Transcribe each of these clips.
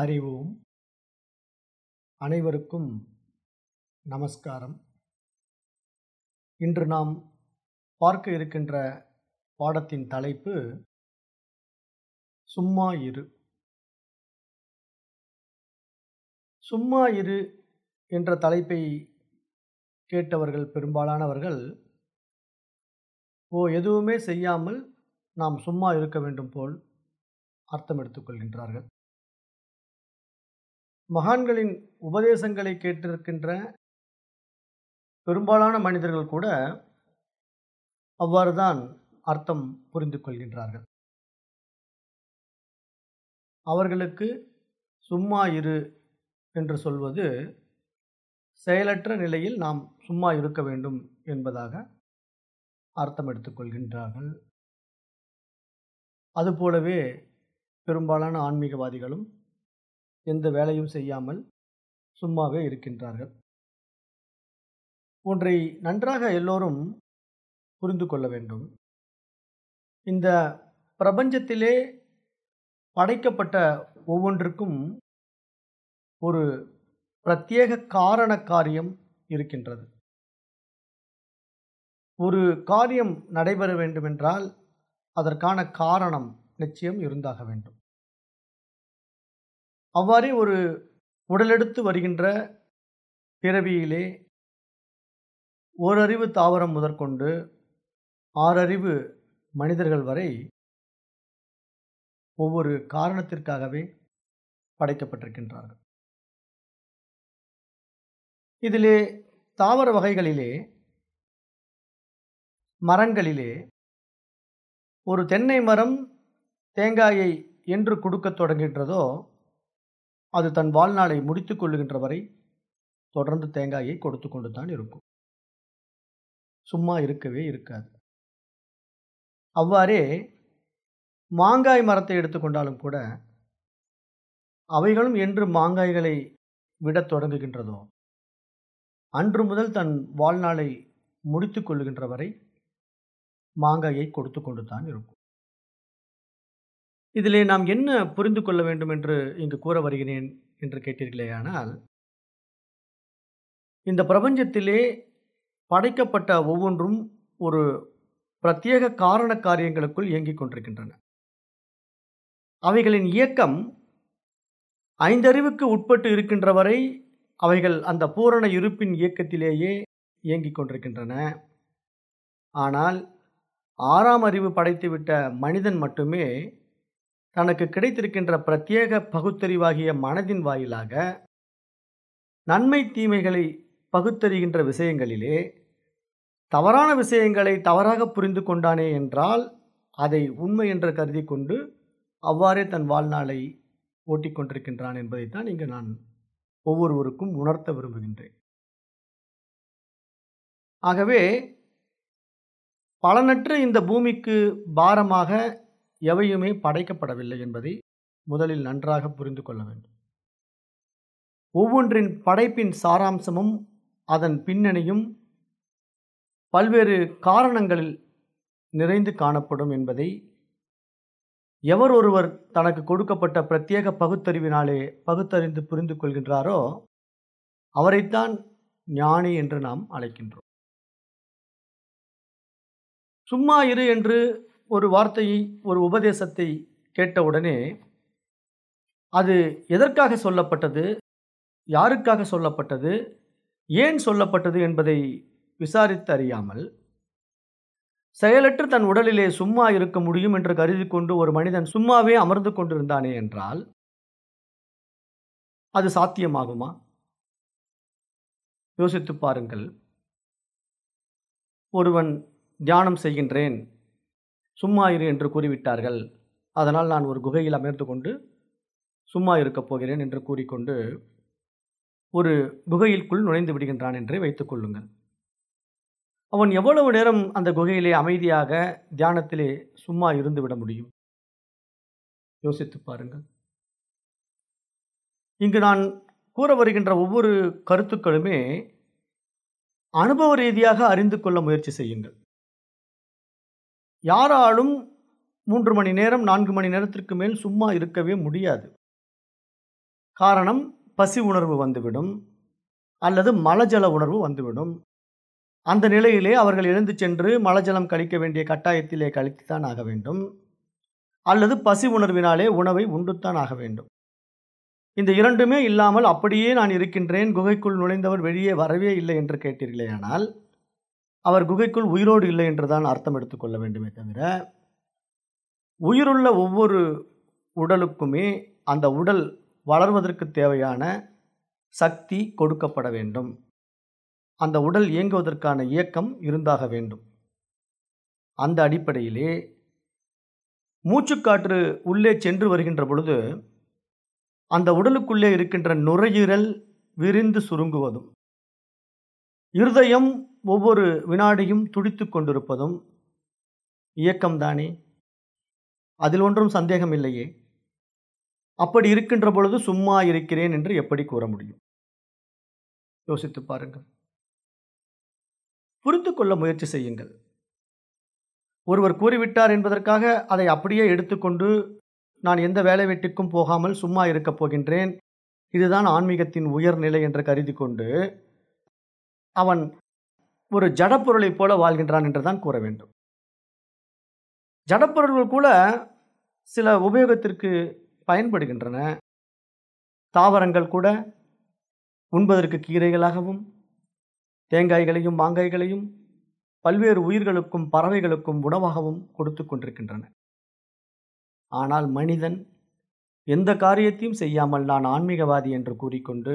அறிவோம். அனைவருக்கும் நமஸ்காரம். இன்று நாம் பார்க்க இருக்கின்ற பாடத்தின் தலைப்பு சும்மா இரு. சும்மா இரு என்ற தலைப்பை கேட்டவர்கள் பெரும்பாலானவர்கள் ஓ எதுவுமே செய்யாமல் நாம் சும்மா இருக்க வேண்டும் போல் அர்த்தம் எடுத்துக்கொள்கின்றார்கள் மகான்களின் உபதேசங்களை கேட்டிருக்கின்ற பெரும்பாலான மனிதர்கள் கூட அவ்வாறு தான் அர்த்தம் புரிந்து கொள்கின்றார்கள். அவர்களுக்கு சும்மா இரு என்று சொல்வது செயலற்ற நிலையில் நாம் சும்மா இருக்க வேண்டும் என்பதாக அர்த்தம் எடுத்துக்கொள்கின்றார்கள் அதுபோலவே பெரும்பாலான ஆன்மீகவாதிகளும் எந்த வேலையும் செய்யாமல் சும்மாவே இருக்கின்றார்கள். ஒன்றை நன்றாக எல்லோரும் புரிந்து கொள்ள வேண்டும். இந்த பிரபஞ்சத்திலே படைக்கப்பட்ட ஒவ்வொன்றுக்கும் ஒரு பிரத்யேக காரண காரியம் இருக்கின்றது. ஒரு காரியம் நடைபெற வேண்டுமென்றால் அதற்கான காரணம் நிச்சயம் இருந்தாக வேண்டும். அவ்வாறே ஒரு உடலெடுத்து வருகின்ற பிறவியிலே ஓரறிவு தாவரம் முதற்கொண்டு ஆறறிவு மனிதர்கள் வரை ஒவ்வொரு காரணத்திற்காகவே படைக்கப்பட்டிருக்கின்றார்கள். இதிலே தாவர வகைகளிலே மரங்களிலே ஒரு தென்னை மரம் தேங்காயை என்று கொடுக்கத் தொடங்குகின்றதோ அது தன் வாழ்நாளை முடித்து கொள்ளுகின்ற வரை தொடர்ந்து தேங்காயை கொடுத்து கொண்டு தான் இருக்கும். சும்மா இருக்கவே இருக்காது. அவ்வாறே மாங்காய் மரத்தை எடுத்துக்கொண்டாலும் கூட அவைகளும் என்று மாங்காய்களை விடத் தொடங்குகின்றதோ அன்று முதல் தன் வாழ்நாளை முடித்து கொள்ளுகின்ற வரை மாங்காயை கொடுத்து கொண்டு தான் இருக்கும். இதிலே நாம் என்ன புரிந்து கொள்ள வேண்டும் என்று இங்கு கூற வருகிறேன் என்று கேட்டீர்களேயானால் இந்த பிரபஞ்சத்திலே படைக்கப்பட்ட ஒவ்வொன்றும் ஒரு பிரத்யேக காரண காரியங்களுக்குள் இயங்கிக் கொண்டிருக்கின்றன. அவைகளின் இயக்கம் ஐந்தறிவுக்கு உட்பட்டு இருக்கின்ற வரை அவைகள் அந்த பூரண இருப்பின் இயக்கத்திலேயே இயங்கிக் கொண்டிருக்கின்றன. ஆனால் ஆறாம் அறிவு படைத்துவிட்ட மனிதன் மட்டுமே தனக்கு கிடைத்திருக்கின்ற பிரத்யேக பகுத்தறிவாகிய மனதின் வாயிலாக நன்மை தீமைகளை பகுத்தறிகின்ற விஷயங்களிலே தவறான விஷயங்களை தவறாக புரிந்து கொண்டானே என்றால் அதை உண்மை என்று கருதி கொண்டு அவ்வாறே தன் வாழ்நாளை ஓட்டிக்கொண்டிருக்கின்றான் என்பதைத்தான் இங்கு நான் ஒவ்வொருவருக்கும் உணர்த்த விரும்புகின்றேன். ஆகவே பலனற்ற இந்த பூமிக்கு பாரமாக எவையுமே படைக்கப்படவில்லை என்பதை முதலில் நன்றாக புரிந்து கொள்ள வேண்டும். ஒவ்வொன்றின் படைப்பின் சாராம்சமும் அதன் பின்னணியும் பல்வேறு காரணங்களில் நிறைந்து காணப்படும் என்பதை எவர் ஒருவர் தனக்கு கொடுக்கப்பட்ட பிரத்யேக பகுத்தறிவினாலே பகுத்தறிந்து புரிந்து கொள்கின்றாரோ அவரைத்தான் ஞானி என்று நாம் அழைக்கின்றோம். சும்மா இரு என்று ஒரு வார்த்தையை ஒரு உபதேசத்தை கேட்டவுடனே அது எதற்காக சொல்லப்பட்டது யாருக்காக சொல்லப்பட்டது ஏன் சொல்லப்பட்டது என்பதை விசாரித்து அறியாமல் செயலற்று தன் உடலிலே சும்மா இருக்க முடியும் என்று கருதி கொண்டு ஒரு மனிதன் சும்மாவே அமர்ந்து கொண்டிருந்தானே என்றால் அது சாத்தியமாகுமா? யோசித்து பாருங்கள். ஒருவன் தியானம் செய்கின்றேன் சும்மா இரு என்று கூறிவிட்டார்கள். அதனால் நான் ஒரு குகையில் அமர்ந்து கொண்டு சும்மா இருக்கப் போகிறேன் என்று கூறிக்கொண்டு ஒரு குகையிற்குள் நுழைந்து விடுகின்றான் என்றே வைத்துக் கொள்ளுங்கள். அவன் எவ்வளவு நேரம் அந்த குகையிலே அமைதியாக தியானத்திலே சும்மா இருந்து விட முடியும்? யோசித்து பாருங்கள். இங்கு நான் கூற வருகின்ற ஒவ்வொரு கருத்துக்களுமே அனுபவ ரீதியாக அறிந்து கொள்ள முயற்சி செய்யுங்கள். யாராலும் மூன்று மணி நேரம் நான்கு மணி நேரத்திற்கு மேல் சும்மா இருக்கவே முடியாது. காரணம் பசி உணர்வு வந்துவிடும் அல்லது மலஜல உணர்வு வந்துவிடும். அந்த நிலையிலே அவர்கள் எழுந்து சென்று மலஜலம் கழிக்க வேண்டிய கட்டாயத்திலே கழித்துத்தான் ஆக வேண்டும். அல்லது பசி உணர்வினாலே உணவை உண்டுத்தான் ஆக வேண்டும். இந்த இரண்டுமே இல்லாமல் அப்படியே நான் இருக்கின்றேன் குகைக்குள் நுழைந்தவர் வெளியே வரவே இல்லை என்று கேட்டீர்களேயானால் அவர் குகைக்குள் உயிரோடு இல்லை என்றுதான் அர்த்தம் எடுத்துக்கொள்ள வேண்டுமே தவிர உயிருள்ள ஒவ்வொரு உடலுக்குமே அந்த உடல் வளர்வதற்கு தேவையான சக்தி கொடுக்கப்பட வேண்டும். அந்த உடல் இயங்குவதற்கான இயக்கம் இருந்தாக வேண்டும். அந்த அடிப்படையிலே மூச்சுக்காற்று உள்ளே சென்று வருகின்ற பொழுது அந்த உடலுக்குள்ளே இருக்கின்ற நுரையீரல் விரிந்து சுருங்குவதும் இருதயம் ஒவ்வொரு வினாடியும் துடித்து கொண்டிருப்பதும் இயக்கம்தானே? அதில் ஒன்றும் சந்தேகம் இல்லையே. அப்படி இருக்கின்ற பொழுது சும்மா இருக்கிறேன் என்று எப்படி கூற முடியும்? யோசித்து பாருங்கள். புரிந்து கொள்ள முயற்சி செய்யுங்கள். ஒருவர் கூறிவிட்டார் என்பதற்காக அதை அப்படியே எடுத்துக்கொண்டு நான் எந்த வேலை வெட்டிக்கும் போகாமல் சும்மா இருக்கப் போகின்றேன். இதுதான் ஆன்மீகத்தின் உயர்நிலை என்று கருதி கொண்டு அவன் ஒரு ஜடப்பொருளைப் போல வாழ்கின்றான் என்று தான் கூற வேண்டும். ஜடப்பொருள்கள் கூட சில உபயோகத்திற்கு பயன்படுகின்றன. தாவரங்கள் கூட உண்பதற்கு கீரைகளாகவும் தேங்காய்களையும் மாங்காய்களையும் பல்வேறு உயிர்களுக்கும் பறவைகளுக்கும் உணவாகவும் கொடுத்து கொண்டிருக்கின்றன. ஆனால் மனிதன் எந்த காரியத்தையும் செய்யாமல் நான் ஆன்மீகவாதி என்று கூறிக்கொண்டு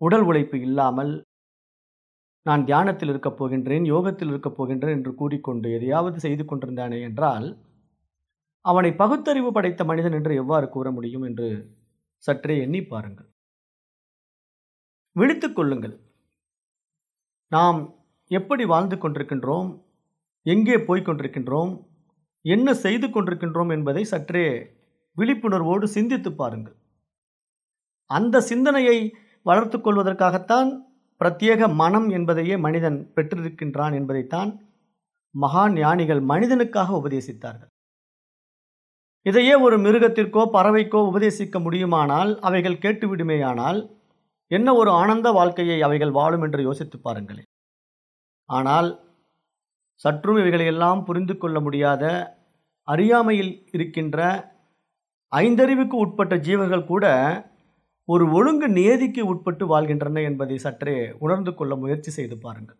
உடல் உழைப்பு இல்லாமல் நான் தியானத்தில் இருக்கப் போகின்றேன் யோகத்தில் இருக்கப் போகின்றேன் என்று கூறிக்கொண்டு எதையாவது செய்து கொண்டிருந்தானே என்றால் அவனை பகுத்தறிவு படைத்த மனிதன் என்று எவ்வாறு கூற முடியும் என்று சற்றே எண்ணி பாருங்கள். விழித்துக் கொள்ளுங்கள். நாம் எப்படி வாழ்ந்து கொண்டிருக்கின்றோம் எங்கே போய்க் கொண்டிருக்கின்றோம் என்ன செய்து கொண்டிருக்கின்றோம் என்பதை சற்றே விழிப்புணர்வோடு சிந்தித்து பாருங்கள். அந்த சிந்தனையை வளர்த்து கொள்வதற்காகத்தான் பிரத்யேக மனம் என்பதையே மனிதன் பெற்றிருக்கின்றான் என்பதைத்தான் மகா ஞானிகள் மனிதனுக்காக உபதேசித்தார்கள். இதையே ஒரு மிருகத்திற்கோ பறவைக்கோ உபதேசிக்க முடியுமானால் அவைகள் கேட்டுவிடுமேயானால் என்ன ஒரு ஆனந்த வாழ்க்கையை அவைகள் வாழும் என்று யோசித்து பாருங்களேன். ஆனால் சற்றும் இவைகளையெல்லாம் புரிந்து கொள்ள முடியாத அறியாமையில் இருக்கின்ற ஐந்தறிவுக்கு உட்பட்ட ஜீவர்கள் கூட ஒரு ஒழுங்கு நியதிக்கு உட்பட்டு வாழ்கின்றன என்பதை சற்றே உணர்ந்து கொள்ள முயற்சி செய்து பாருங்கள்.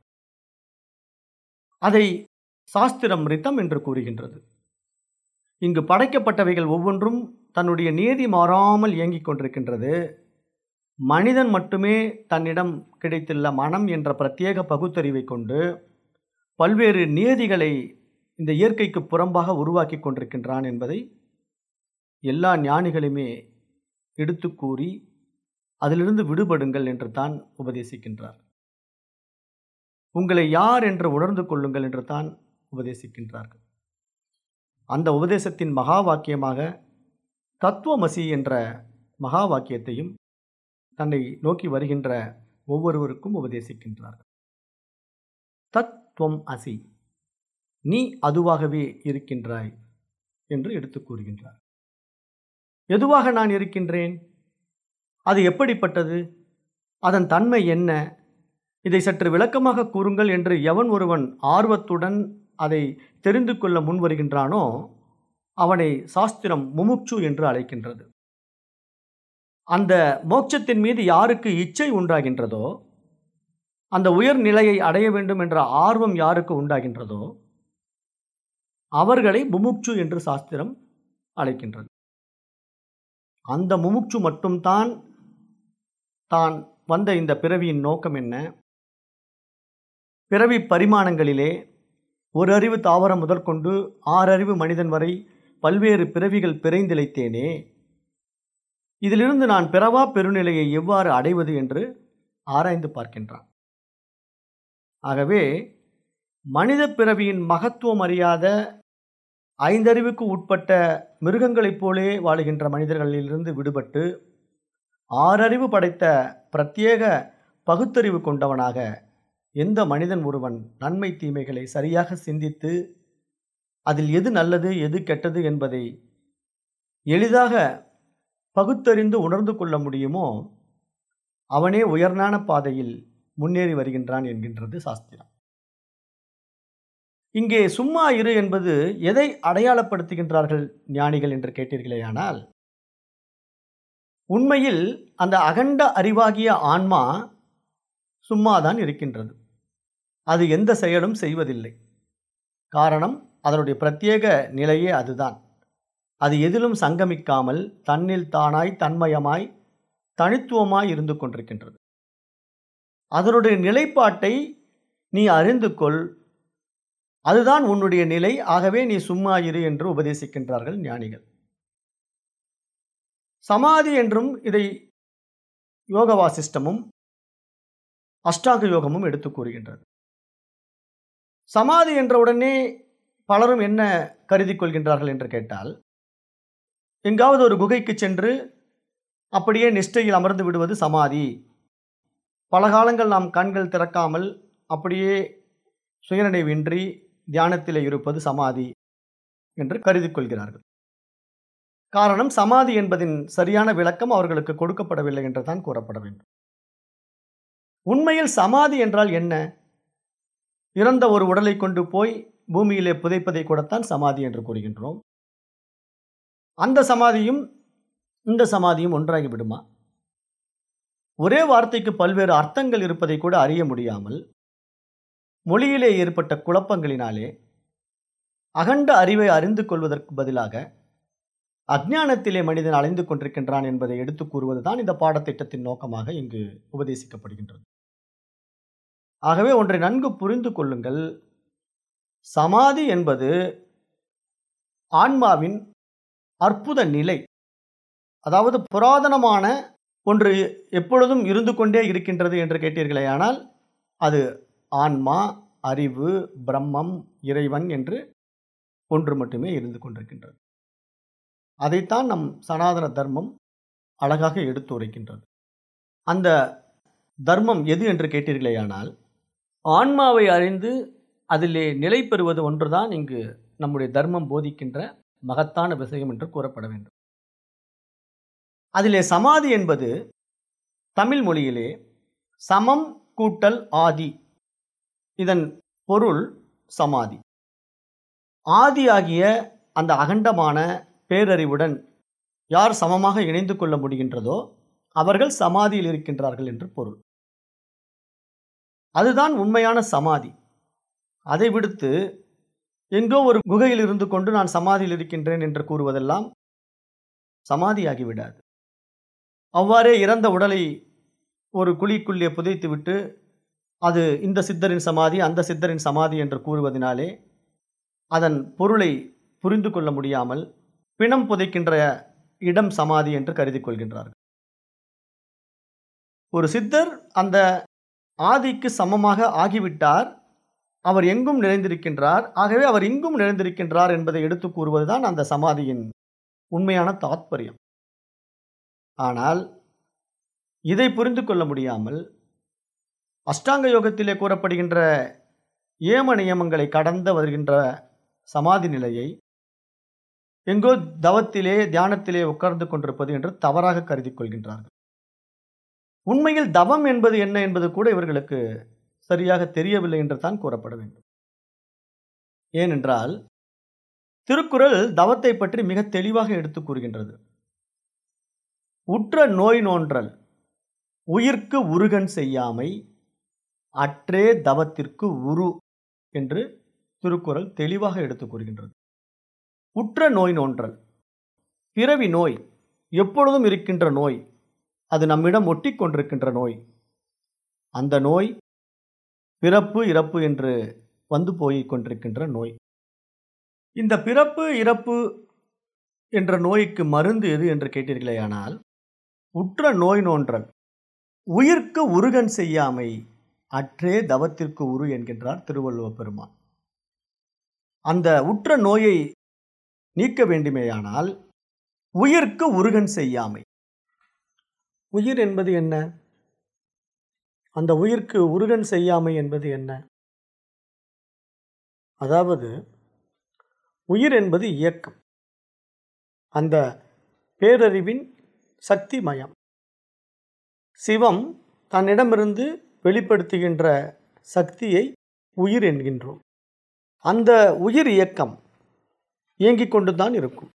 அதை சாஸ்திரம் ரித்தம் என்று கூறுகின்றது. இங்கு படைக்கப்பட்டவைகள் ஒவ்வொன்றும் தன்னுடைய நியதி மாறாமல் இயங்கிக் கொண்டிருக்கின்றது. மனிதன் மட்டுமே தன்னிடம் கிடைத்துள்ள மனம் என்ற பிரத்யேக பகுத்தறிவை கொண்டு பல்வேறு நியதிகளை இந்த இயற்கைக்கு புறம்பாக உருவாக்கி கொண்டிருக்கின்றான் என்பதை எல்லா ஞானிகளுமே எடுத்து கூறி அதிலிருந்து விடுபடுங்கள் என்று தான் உபதேசிக்கின்றார். உங்களை யார் என்று உணர்ந்து கொள்ளுங்கள் என்று தான் உபதேசிக்கின்றார்கள். அந்த உபதேசத்தின் மகா வாக்கியமாக தத்துவமசி என்ற மகா வாக்கியத்தையும் தன்னை நோக்கி வருகின்ற ஒவ்வொருவருக்கும் உபதேசிக்கின்றார்கள். தத்துவம் அசி. நீ அதுவாகவே இருக்கின்றாய் என்று எடுத்து கூறுகின்றார். எதுவாக நான் இருக்கின்றேன்? அது எப்படிப்பட்டது? அதன் தன்மை என்ன? இதை சற்று விளக்கமாக கூறுங்கள் என்று எவன் ஒருவன் ஆர்வத்துடன் அதை தெரிந்து கொள்ள முன் வருகின்றானோ அவனை சாஸ்திரம் முமுட்சு என்று அழைக்கின்றது. அந்த மோட்சத்தின் மீது யாருக்கு இச்சை உண்டாகின்றதோ அந்த உயர்நிலையை அடைய வேண்டும் என்ற ஆர்வம் யாருக்கு உண்டாகின்றதோ அவர்களை முமுட்சு என்று சாஸ்திரம் அழைக்கின்றது. அந்த முமுட்சு மட்டும்தான் தான் வந்த இந்த பிறவியின் நோக்கம் என்ன? பிறவி பரிமாணங்களிலே ஒரு அறிவு தாவரம் முதற்கொண்டு ஆறறிவு மனிதன் வரை பல்வேறு பிறவிகள் பிறைந்திழைத்தேனே இதிலிருந்து நான் பிறவா பெருநிலையை எவ்வாறு அடைவது என்று ஆராய்ந்து பார்க்கின்றான். ஆகவே மனித பிறவியின் மகத்துவம் அறியாத ஐந்தறிவுக்கு உட்பட்ட மிருகங்களைப் போலே வாழுகின்ற மனிதர்களிலிருந்து விடுபட்டு ஆறறிவு படைத்த பிரத்யேக பகுத்தறிவு கொண்டவனாக எந்த மனிதன் ஒருவன் நன்மை தீமைகளை சரியாக சிந்தித்து அதில் எது நல்லது எது கெட்டது என்பதை எளிதாக பகுத்தறிந்து உணர்ந்து கொள்ள முடியுமோ அவனே உயர்நான பாதையில் முன்னேறி வருகின்றான் என்கின்றது சாஸ்திரம். இங்கே சும்மா இரு என்பது எதை அடையாளப்படுத்துகின்றார்கள் ஞானிகள் என்று கேட்டீர்களேயானால் உண்மையில் அந்த அகண்ட அறிவாகிய ஆன்மா சும்மாதான் இருக்கின்றது. அது எந்த செயலும் செய்வதில்லை. காரணம் அதனுடைய பிரத்யேக நிலையே அதுதான். அது எதிலும் சங்கமிக்காமல் தன்னில் தானாய் தன்மயமாய் தனித்துவமாய் இருந்து கொண்டிருக்கின்றது. அதனுடைய நிலைப்பாட்டை நீ அறிந்து கொள். அதுதான் உன்னுடைய நிலை. ஆகவே நீ சும்மா இரு என்று உபதேசிக்கின்றார்கள் ஞானிகள். சமாதி என்றும் இதை யோக வாசிஷ்டமும் அஷ்டாங்க யோகமும் எடுத்து கூறுகின்றது. சமாதி என்ற உடனே பலரும் என்ன கருதி கொள்கின்றார்கள் என்று கேட்டால் எங்காவது ஒரு குகைக்கு சென்று அப்படியே நிஷ்டையில் அமர்ந்து விடுவது சமாதி. பல காலங்கள் நாம் கண்கள் திறக்காமல் அப்படியே சுயநினைவின்றி தியானத்தில் இருப்பது சமாதி என்று கருதி கொள்கிறார்கள். காரணம் சமாதி என்பதின் சரியான விளக்கம் அவர்களுக்கு கொடுக்கப்படவில்லை என்று தான் கூறப்பட வேண்டும். உண்மையில் சமாதி என்றால் என்ன? இறந்த ஒரு உடலை கொண்டு போய் பூமியிலே புதைப்பதை கூடத்தான் சமாதி என்று கூறுகின்றோம். அந்த சமாதியும் இந்த சமாதியும் ஒன்றாகி விடுமா ஒரே வார்த்தைக்கு பல்வேறு அர்த்தங்கள் இருப்பதை கூட அறிய முடியாமல் மொழியிலே ஏற்பட்ட குழப்பங்களினாலே அகண்ட அறிவை அறிந்து கொள்வதற்கு பதிலாக அஜ்ஞானத்திலே மனிதன் அலைந்து கொண்டிருக்கின்றான் என்பதை எடுத்து கூறுவதுதான் இந்த பாடத்திட்டத்தின் நோக்கமாக இங்கு உபதேசிக்கப்படுகின்றது. ஆகவே ஒன்றை நன்கு புரிந்து கொள்ளுங்கள். சமாதி என்பது ஆன்மாவின் அற்புத நிலை. அதாவது புராதனமான ஒன்று எப்பொழுதும் இருந்து கொண்டே இருக்கின்றது என்று கேட்டீர்களே ஆனால் அது ஆன்மா அறிவு பிரம்மம் இறைவன் என்று ஒன்று மட்டுமே இருந்து கொண்டிருக்கின்றது. அதைத்தான் நம் சனாதன தர்மம் அழகாக எடுத்து உரைக்கின்றது. அந்த தர்மம் எது என்று கேட்டீர்களேயானால் ஆன்மாவை அறிந்து அதிலே நிலை பெறுவது ஒன்றுதான் இங்கு நம்முடைய தர்மம் போதிக்கின்ற மகத்தான விஷயம் என்று கூறப்பட வேண்டும். அதிலே சமாதி என்பது தமிழ் மொழியிலே சமம் கூட்டல் ஆதி. இதன் பொருள் சமாதி. ஆதியாகிய அந்த அகண்டமான பேரறிவுடன் யார் சமமாக இணைந்து கொள்ள முடிகின்றதோ அவர்கள் சமாதியில் இருக்கின்றார்கள் என்று பொருள். அதுதான் உண்மையான சமாதி. அதை விடுத்து எங்கோ ஒரு குகையில் இருந்து கொண்டு நான் சமாதியில் இருக்கின்றேன் என்று கூறுவதெல்லாம் சமாதியாகிவிடாது. அவ்வாறே இறந்த உடலை ஒரு குழிக்குள்ளே புதைத்துவிட்டு அது இந்த சித்தரின் சமாதி அந்த சித்தரின் சமாதி என்று கூறுவதனாலே அதன் பொருளை புரிந்து கொள்ள முடியாமல் பிணம் புதைக்கின்ற இடம் சமாதி என்று கருதி கொள்கின்றார்கள். ஒரு சித்தர் அந்த ஆதிக்கு சமமாக ஆகிவிட்டார். அவர் எங்கும் நிறைந்திருக்கின்றார். ஆகவே அவர் இங்கும் நிறைந்திருக்கின்றார் என்பதை எடுத்து கூறுவதுதான் அந்த சமாதியின் உண்மையான தாத்பரியம். ஆனால் இதை புரிந்து கொள்ள முடியாமல் அஷ்டாங்க யோகத்திலே கூறப்படுகின்ற ஏம நியமங்களை கடந்து வருகின்ற சமாதி நிலையை எங்கோ தவத்திலே தியானத்திலே உட்கார்ந்து கொண்டிருப்பது என்று தவறாக கருதி கொள்கின்றார்கள். உண்மையில் தவம் என்பது என்ன என்பது கூட இவர்களுக்கு சரியாக தெரியவில்லை என்று தான் கூறப்பட வேண்டும். ஏனென்றால் திருக்குறள் தவத்தை பற்றி மிக தெளிவாக எடுத்து கூறுகின்றது. உற்ற நோய் நோன்றல் உயிர்க்கு உருகன் செய்யாமை அற்றே தவத்திற்கு உரு என்று திருக்குறள் தெளிவாக எடுத்து கூறுகின்றது. உற்ற நோய் நோன்றல் பிறவி நோய் எப்பொழுதும் இருக்கின்ற நோய் அது நம்மிடம் ஒட்டி கொண்டிருக்கின்ற நோய். அந்த நோய் பிறப்பு இறப்பு என்று வந்து போய் கொண்டிருக்கின்ற நோய். இந்த பிறப்பு இறப்பு என்ற நோய்க்கு மருந்து எது என்று கேட்டீர்களேயானால் உற்ற நோய் நோன்றல் உயிர்க்கு உருகன் செய்யாமை அற்றே தவத்திற்கு உரு என்கின்றார் திருவள்ளுவ பெருமான். அந்த உற்ற நோயை நீக்க வேண்டுமேயானால் உயிர்க்கு உருகன் செய்யாமை. உயிர் என்பது என்ன? அந்த உயிர்க்கு உருகன் செய்யாமை என்பது என்ன? அதாவது உயிர் என்பது இயக்கம். அந்த பேரறிவின் சக்தி மயம் சிவம் தன்னிடமிருந்து வெளிப்படுத்துகின்ற சக்தியை உயிர் என்கின்றோம். அந்த உயிர் இயக்கம் இயங்கிக் கொண்டு தான் இருக்கும்.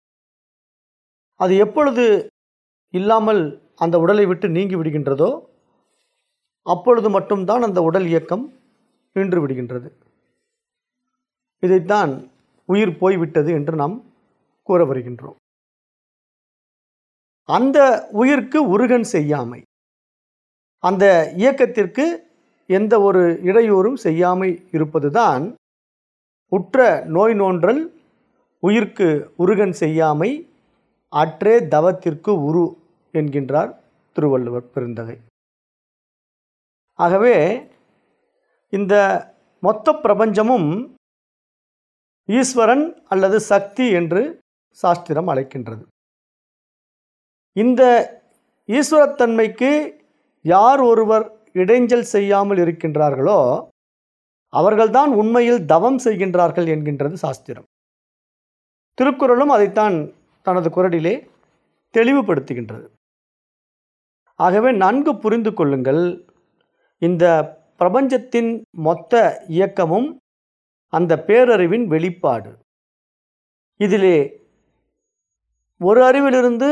அது எப்பொழுது இல்லாமல் அந்த உடலை விட்டு நீங்கி விடுகின்றதோ அப்பொழுது மட்டும்தான் அந்த உடல் இயக்கம் நின்று விடுகின்றது. இதைத்தான் உயிர் போய்விட்டது என்று நாம் கூற வருகின்றோம். அந்த உயிர்க்கு உருகன் செய்யாமை. அந்த இயக்கத்திற்கு எந்த ஒரு இடையூறும் செய்யாமை இருப்பதுதான் உற்ற நோய் நோன்றல் உயிர்க்கு உருகன் செய்யாமை அற்றே தவத்திற்கு உரு என்கின்றார் திருவள்ளுவர் பெருந்தகை. ஆகவே இந்த மொத்த பிரபஞ்சமும் ஈஸ்வரன் அல்லது சக்தி என்று சாஸ்திரம் அழைக்கின்றது. இந்த ஈஸ்வரத்தன்மைக்கு யார் ஒருவர் இடைஞ்சல் செய்யாமல் இருக்கின்றார்களோ அவர்கள்தான் உண்மையில் தவம் செய்கின்றார்கள் என்கின்றது சாஸ்திரம். திருக்குறளும் அதைத்தான் தனது குரலிலே தெளிவுபடுத்துகின்றது. ஆகவே நன்கு புரிந்து கொள்ளுங்கள். இந்த பிரபஞ்சத்தின் மொத்த இயக்கமும் அந்த பேரறிவின் வெளிப்பாடு. இதிலே ஒரு அறிவிலிருந்து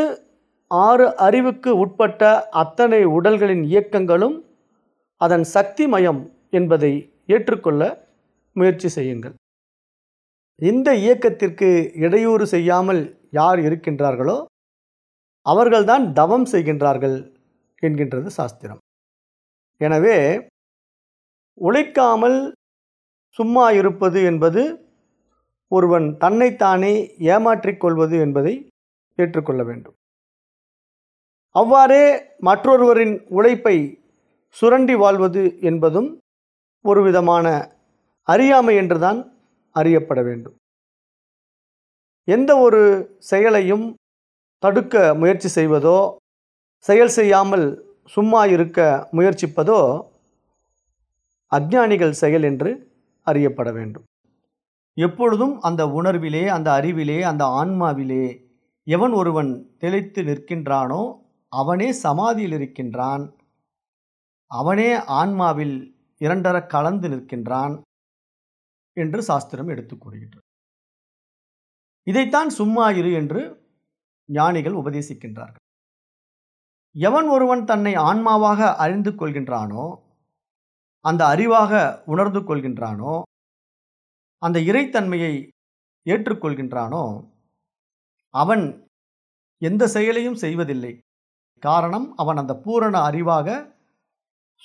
ஆறு அறிவுக்கு உட்பட்ட அத்தனை உடல்களின் இயக்கங்களும் அதன் சக்தி மயம் என்பதை ஏற்றுக்கொள்ள முயற்சி செய்யுங்கள். இந்த இயக்கத்திற்கு இடையூறு செய்யாமல் யார் இருக்கின்றார்களோ அவர்கள்தான் தவம் செய்கின்றார்கள் என்கின்றது சாஸ்திரம். எனவே உழைக்காமல் சும்மா இருப்பது என்பது ஒருவன் தன்னைத்தானே ஏமாற்றிக்கொள்வது என்பதை ஏற்றுக்கொள்ள வேண்டும். அவ்வாறே மற்றொருவரின் உழைப்பை சுரண்டி வாழ்வது என்பதும் ஒரு விதமான அறியாமை என்றுதான் அறியப்பட வேண்டும். எந்த ஒரு செயலையும் தடுக்க முயற்சி செய்வதோ செயல் செய்யாமல் சும்மா இருக்க முயற்சிப்பதோ அஜ்ஞானிகள் செயல் என்று அறியப்பட வேண்டும். எப்பொழுதும் அந்த உணர்விலே அந்த அறிவிலே அந்த ஆன்மாவிலே எவன் ஒருவன் தெளித்து நிற்கின்றானோ அவனே சமாதியில் இருக்கின்றான். அவனே ஆன்மாவில் இரண்டர கலந்து நிற்கின்றான். என்று சாஸ்திரம் எடுத்துக் கூறுகின்றது இதைத்தான் சும்மா இரு என்று ஞானிகள் உபதேசிக்கின்றார்கள். எவன் ஒருவன் தன்னை ஆன்மாவாக அறிந்து கொள்கின்றானோ அந்த அறிவாக உணர்ந்து கொள்கின்றானோ அந்த இறைத்தன்மையை ஏற்றுக்கொள்கின்றானோ அவன் எந்த செயலையும் செய்வதில்லை. காரணம் அவன் அந்த பூரண அறிவாக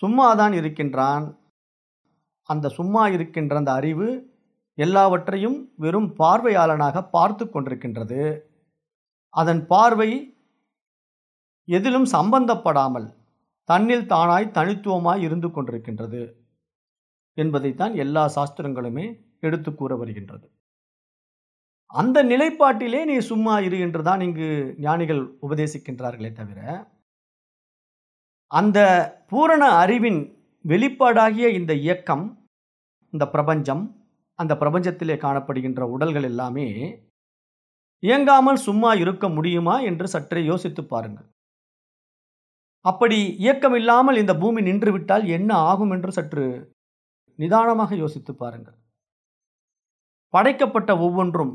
சும்மாதான் இருக்கின்றான். அந்த சும்மா இருக்கின்ற அந்த அறிவு எல்லாவற்றையும் வெறும் பார்வையாளனாக பார்த்து கொண்டிருக்கின்றது. அதன் பார்வை எதிலும் சம்பந்தப்படாமல் தன்னில் தானாய் தனித்துவமாய் இருந்து கொண்டிருக்கின்றது என்பதைத்தான் எல்லா சாஸ்திரங்களுமே எடுத்து கூற வருகின்றது. அந்த நிலைப்பாட்டிலே நீ சும்மா இரு என்றுதான் இங்கு ஞானிகள் உபதேசிக்கின்றார்களே தவிர அந்த பூரண அறிவின் வெளிப்பாடாகிய இந்த இயக்கம் இந்த பிரபஞ்சம் அந்த பிரபஞ்சத்திலே காணப்படுகின்ற உடல்கள் எல்லாமே இயங்காமல் சும்மா இருக்க முடியுமா என்று சற்றே யோசித்து பாருங்கள். அப்படி இயக்கம் இல்லாமல் இந்த பூமி நின்றுவிட்டால் என்ன ஆகும் என்று சற்று நிதானமாக யோசித்து பாருங்கள். படைக்கப்பட்ட ஒவ்வொன்றும்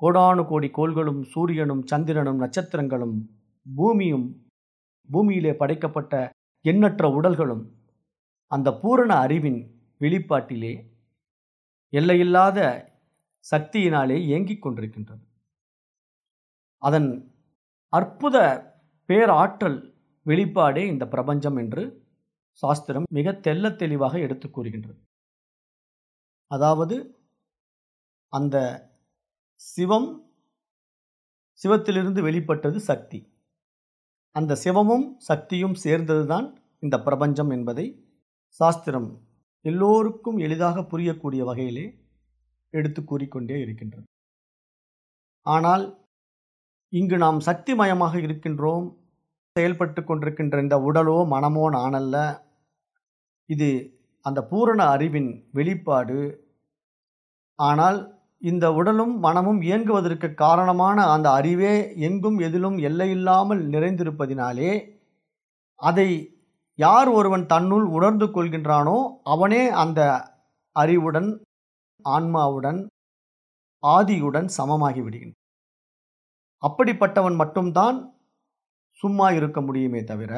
கோடானு கோடி கோள்களும் சூரியனும் சந்திரனும் நட்சத்திரங்களும் பூமியும் பூமியிலே படைக்கப்பட்ட எண்ணற்ற உடல்களும் அந்த பூரண அறிவின் வெளிப்பாட்டிலே எல்லையில்லாத சக்தியினாலே இயங்கிக் கொண்டிருக்கின்றது. அதன் அற்புத பேராற்றல் வெளிப்பாடே இந்த பிரபஞ்சம் என்று சாஸ்திரம் மிக தெல்ல தெளிவாக எடுத்து கூறுகின்றது. அதாவது அந்த சிவம் சிவத்திலிருந்து வெளிப்பட்டது சக்தி. அந்த சிவமும் சக்தியும் சேர்ந்ததுதான் இந்த பிரபஞ்சம் என்பதை சாஸ்திரம் எல்லோருக்கும் எளிதாக புரியக்கூடிய வகையிலே எடுத்து கூறிக்கொண்டே இருக்கின்றது. ஆனால் இங்கு நாம் சக்திமயமாக இருக்கின்றோம் செயல்பட்டு கொண்டிருக்கின்ற இந்த உடலோ மனமோ நானல்ல இது அந்த பூரண அறிவின் வெளிப்பாடு. ஆனால் இந்த உடலும் மனமும் இயங்குவதற்கு காரணமான அந்த அறிவே எங்கும் எதிலும் எல்லையில்லாமல் நிறைந்திருப்பதினாலே அதை யார் ஒருவன் தன்னுள் உணர்ந்து கொள்கின்றானோ அவனே அந்த அறிவுடன் ஆன்மாவுடன் ஆதியுடன் சமமாகி விடுகின்றான் அப்படிப்பட்டவன் மட்டும்தான் சும்மா இருக்க முடியுமே தவிர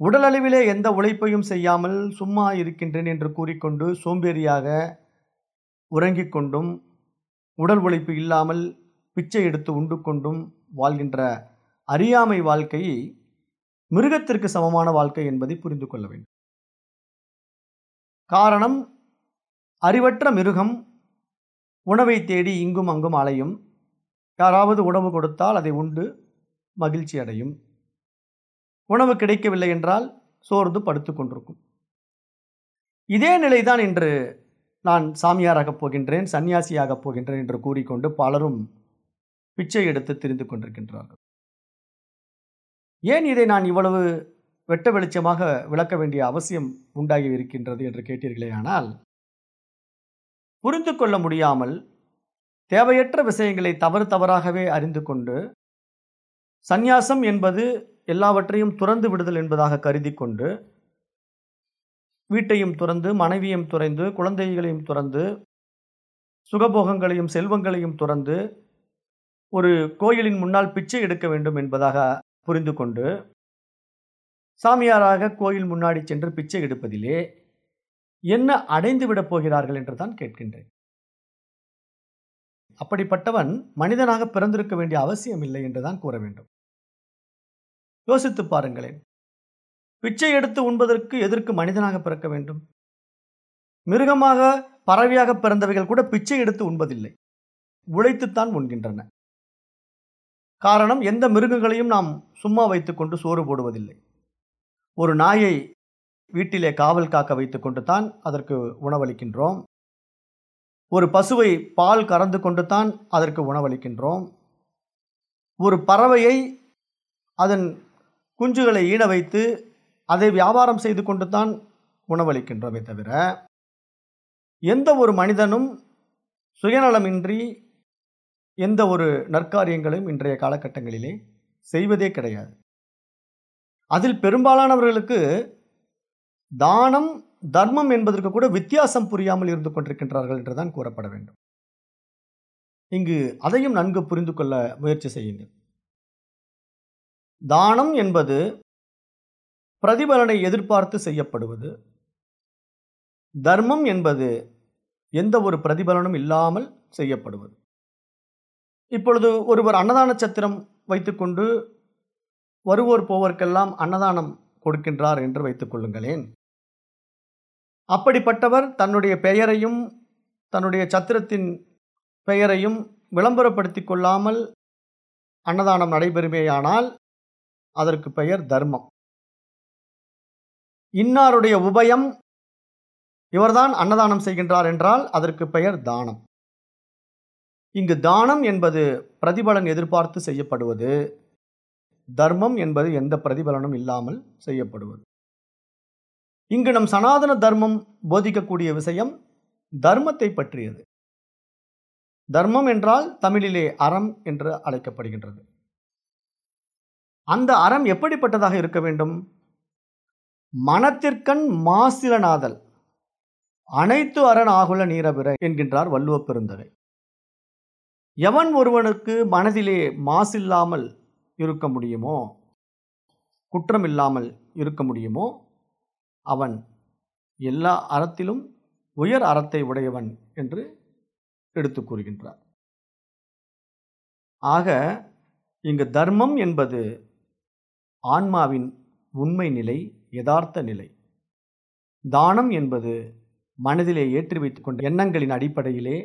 உடலளவிலே எந்த உழைப்பையும் செய்யாமல் சும்மா இருக்கின்றேன் என்று கூறிக்கொண்டு சோம்பேறியாக உறங்கிக் கொண்டும் உடல் உழைப்பு இல்லாமல் பிச்சை எடுத்து உண்டு கொண்டும் வாழ்கின்ற அறியாமை வாழ்க்கை மிருகத்திற்கு சமமான வாழ்க்கை என்பதை புரிந்து கொள்ள வேண்டும். காரணம் அறிவற்ற மிருகம் உணவை தேடி இங்கும் அங்கும் அலையும். யாராவது உணவு கொடுத்தால் அதை உண்டு மகிழ்ச்சி அடையும். உணவு கிடைக்கவில்லை என்றால் சோர்ந்து படுத்து கொண்டிருக்கும். இதே நிலைதான் இன்று நான் சாமியாராகப் போகின்றேன் சன்னியாசியாகப் போகின்றேன் என்று கூறிக்கொண்டு பலரும் பிச்சை எடுத்து திரிந்து கொண்டிருக்கின்றார்கள். ஏன் இதை நான் இவ்வளவு வெட்ட வெளிச்சமாக விளக்க வேண்டிய அவசியம் உண்டாகி இருக்கின்றது என்று கேட்டீர்களே ஆனால் புரிந்து கொள்ள முடியாமல் தேவையற்ற விஷயங்களை தவறு தவறாகவே அறிந்து கொண்டு சந்நியாசம் என்பது எல்லாவற்றையும் துறந்து விடுதல் என்பதாக கருதி கொண்டு வீட்டையும் துறந்து மனைவியும் துறந்து குழந்தைகளையும் துறந்து சுகபோகங்களையும் செல்வங்களையும் துறந்து ஒரு கோயிலின் முன்னால் பிச்சை எடுக்க வேண்டும் என்பதாக புரிந்து கொண்டு சாமியாராக கோயில் முன்னாடி சென்று பிச்சை எடுப்பதிலே என்ன அடைந்து விடப் போகிறார்கள் என்று தான் கேட்கின்றேன். அப்படிப்பட்டவன் மனிதனாக பிறந்திருக்க வேண்டிய அவசியம் இல்லை என்றுதான் கூற வேண்டும். யோசித்து பாருங்களேன். பிச்சை எடுத்து உண்பதற்கு எதற்கு மனிதனாக பிறக்க வேண்டும்? மிருகமாக பறவையாக பிறந்தவைகள் கூட பிச்சை எடுத்து உண்பதில்லை. உழைத்துத்தான் உண்கின்றன. காரணம் எந்த மிருகங்களையும் நாம் சும்மா வைத்துக்கொண்டு சோறு போடுவதில்லை. ஒரு நாயை வீட்டிலே காவல் காக்க வைத்துக்கொண்டு தான் அதற்கு உணவளிக்கின்றோம். ஒரு பசுவை பால் கறந்து கொண்டு தான் அதற்கு உணவளிக்கின்றோம். ஒரு பறவையை அதன் குஞ்சுகளை ஈன வைத்து அதை வியாபாரம் செய்து கொண்டு தான் உணவளிக்கின்றோமே தவிர எந்த ஒரு மனிதனும் சுயநலமின்றி எந்த ஒரு நற்காரியங்களையும் இன்றைய காலகட்டங்களிலே செய்வதே கிடையாது. அதில் பெரும்பாலானவர்களுக்கு தானம் தர்மம் என்பதற்கு கூட வித்தியாசம் புரியாமல் இருந்து கொண்டிருக்கின்றார்கள் என்றுதான் கூறப்பட வேண்டும். இங்கு அதையும் நன்கு புரிந்து கொள்ள முயற்சி செய்யுங்கள். தானம் என்பது பிரதிபலனை எதிர்பார்த்து செய்யப்படுவது. தர்மம் என்பது எந்த ஒரு பிரதிபலனும் இல்லாமல் செய்யப்படுவது. இப்பொழுது ஒருவர் அன்னதான சத்திரம் வைத்துக்கொண்டு வருவோர் போவோர்க்கெல்லாம் அன்னதானம் கொடுக்கின்றார் என்று வைத்துக் கொள்ளுங்களேன். அப்படிப்பட்டவர் தன்னுடைய பெயரையும் தன்னுடைய சத்திரத்தின் பெயரையும் விளம்பரப்படுத்தி கொள்ளாமல் அன்னதானம் நடைபெறுமேயானால் அதற்கு பெயர் தர்மம். இன்னாருடைய உபயம் இவர்தான் அன்னதானம் செய்கின்றார் என்றால் அதற்கு பெயர் தானம். இங்கு தானம் என்பது பிரதிபலன் எதிர்பார்த்து செய்யப்படுவது. தர்மம் என்பது எந்த பிரதிபலனும் இல்லாமல் செய்யப்படுவது. இங்கு நம் சனாதன தர்மம் போதிக்கக்கூடிய விஷயம் தர்மத்தை பற்றியது. தர்மம் என்றால் தமிழிலே அறம் என்று அழைக்கப்படுகின்றது. அந்த அறம் எப்படிப்பட்டதாக இருக்க வேண்டும்? மனத்திற்கண் மாசிலனாதல். அனைத்து அரண் ஆகுல நீரபிற என்கின்றார் வள்ளுவ பெருந்தகை. எவன் ஒருவனுக்கு மனதிலே மாசில்லாமல் இருக்க முடியுமோ குற்றம் இல்லாமல் இருக்க முடியுமோ அவன் எல்லா அறத்திலும் உயர் அறத்தை உடையவன் என்று எடுத்து கூறுகின்றார். ஆக இங்கு தர்மம் என்பது ஆன்மாவின் உண்மை நிலை யதார்த்த நிலை. தானம் என்பது மனதிலே ஏற்றி வைத்துக்கொண்ட எண்ணங்களின் அடிப்படையிலே